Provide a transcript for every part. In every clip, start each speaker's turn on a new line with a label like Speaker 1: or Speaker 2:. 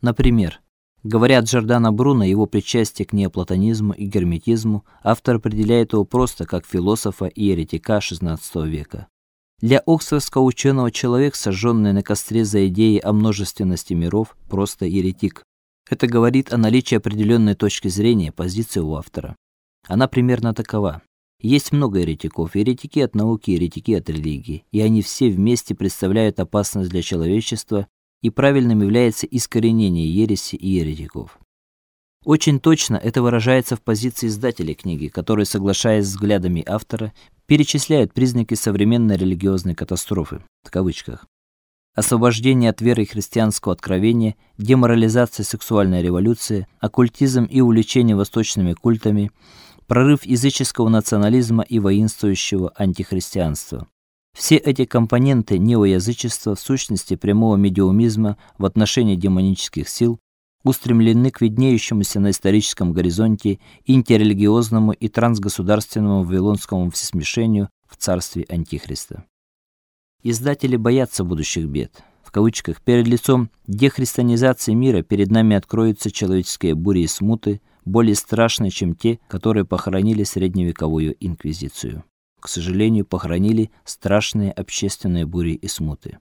Speaker 1: Например, говоря Джордано Бруно его причастие к неоплатонизму и герметизму, автор определяет его просто как философа и еретика XVI века. Для оксфордского ученого человек, сожженный на костре за идеи о множественности миров, просто еретик. Это говорит о наличии определенной точки зрения, позиции у автора. Она примерно такова: есть много еретиков, еретики от науки, еретики от религии, и они все вместе представляют опасность для человечества, и правильным является искоренение ереси и еретиков. Очень точно это выражается в позиции издателей книги, которые, соглашаясь с взглядами автора, перечисляют признаки современной религиозной катастрофы в кавычках. Освобождение от веры христианского откровения, деморализация сексуальной революции, оккультизм и увлечение восточными культами, прорыв языческого национализма и воинствующего антихристианства. Все эти компоненты неоязычества в сущности прямого медиумизма в отношении демонических сил устремлены к виднеющемуся на историческом горизонте интеррелигиозному и трансгосударственному вавилонскому всесмешению в царстве Антихриста. Издатели боятся будущих бед. В кавычках перед лицом дехристианизации мира перед нами откроются человеческие бури и смуты, более страшные, чем те, которые похоронили средневековую инквизицию. К сожалению, похоронили страшные общественные бури и смуты.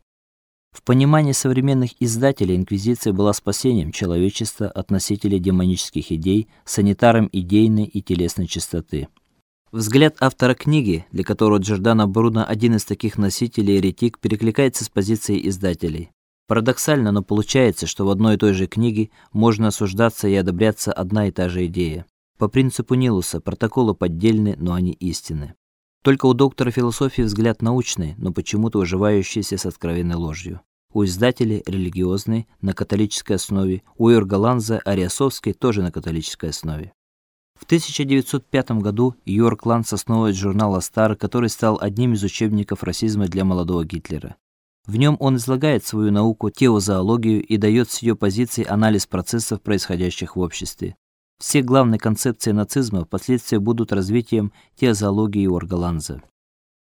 Speaker 1: В понимании современных издателей инквизиция была спасением человечества от носителей демонических идей, санитаром идейной и телесной чистоты. Взгляд автора книги, для которого Джордано Бруно один из таких носителей еретик, перекликается с позицией издателей. Парадоксально, но получается, что в одной и той же книге можно осуждаться и одобряться одна и та же идея. По принципу Нилуса протоколы поддельны, но они истинны. Только у доктора философии взгляд научный, но почему-то уживающийся с откровенной ложью у издателей религиозный на католической основе, у Йорга Ариасовской тоже на католической основе. В 1905 году Йорк Ланс основывает журнал Астар, который стал одним из учебников расизма для молодого Гитлера. В нем он излагает свою науку теозоологию и дает с ее позиции анализ процессов, происходящих в обществе. Все главные концепции нацизма впоследствии будут развитием теозоологии Йорга Ланза.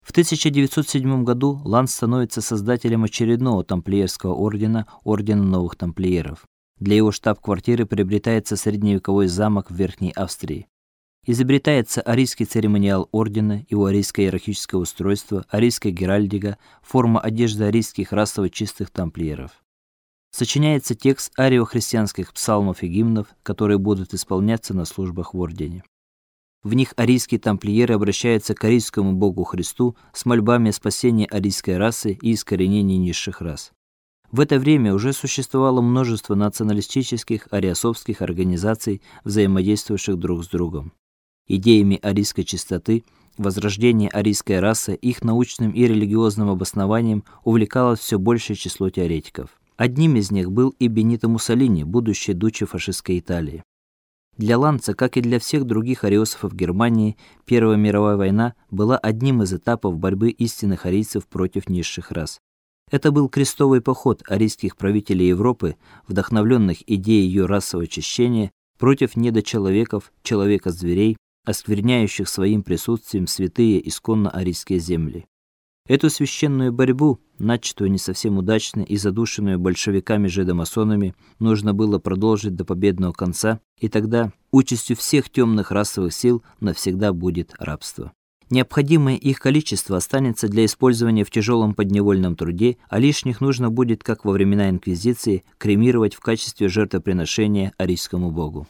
Speaker 1: В 1907 году Ланс становится создателем очередного тамплиерского ордена, ордена новых тамплиеров. Для его штаб-квартиры приобретается средневековой замок в Верхней Австрии. Изобретается арийский церемониал ордена, его арийское иерархическое устройство, арийская геральдика, форма одежды арийских расово чистых тамплиеров. Сочиняется текст арио-христианских псалмов и гимнов, которые будут исполняться на службах в ордене. В них арийские тамплиеры обращаются к арийскому богу Христу с мольбами о спасении арийской расы и искоренении низших рас. В это время уже существовало множество националистических ариосовских организаций, взаимодействующих друг с другом. Идеями арийской чистоты, возрождения арийской расы, их научным и религиозным обоснованием увлекалось все большее число теоретиков. Одним из них был и Бенито Муссолини, будущий дуче фашистской Италии. Для Ланца, как и для всех других ариософов Германии, Первая мировая война была одним из этапов борьбы истинных арийцев против низших рас. Это был крестовый поход арийских правителей Европы, вдохновленных идеей ее расового очищения против недочеловеков, человека-зверей, оскверняющих своим присутствием святые исконно арийские земли. Эту священную борьбу, начатую не совсем удачно и задушенную большевиками-жидомасонами, нужно было продолжить до победного конца, и тогда участью всех темных расовых сил навсегда будет рабство. Необходимое их количество останется для использования в тяжелом подневольном труде, а лишних нужно будет, как во времена инквизиции, кремировать в качестве жертвоприношения арийскому богу.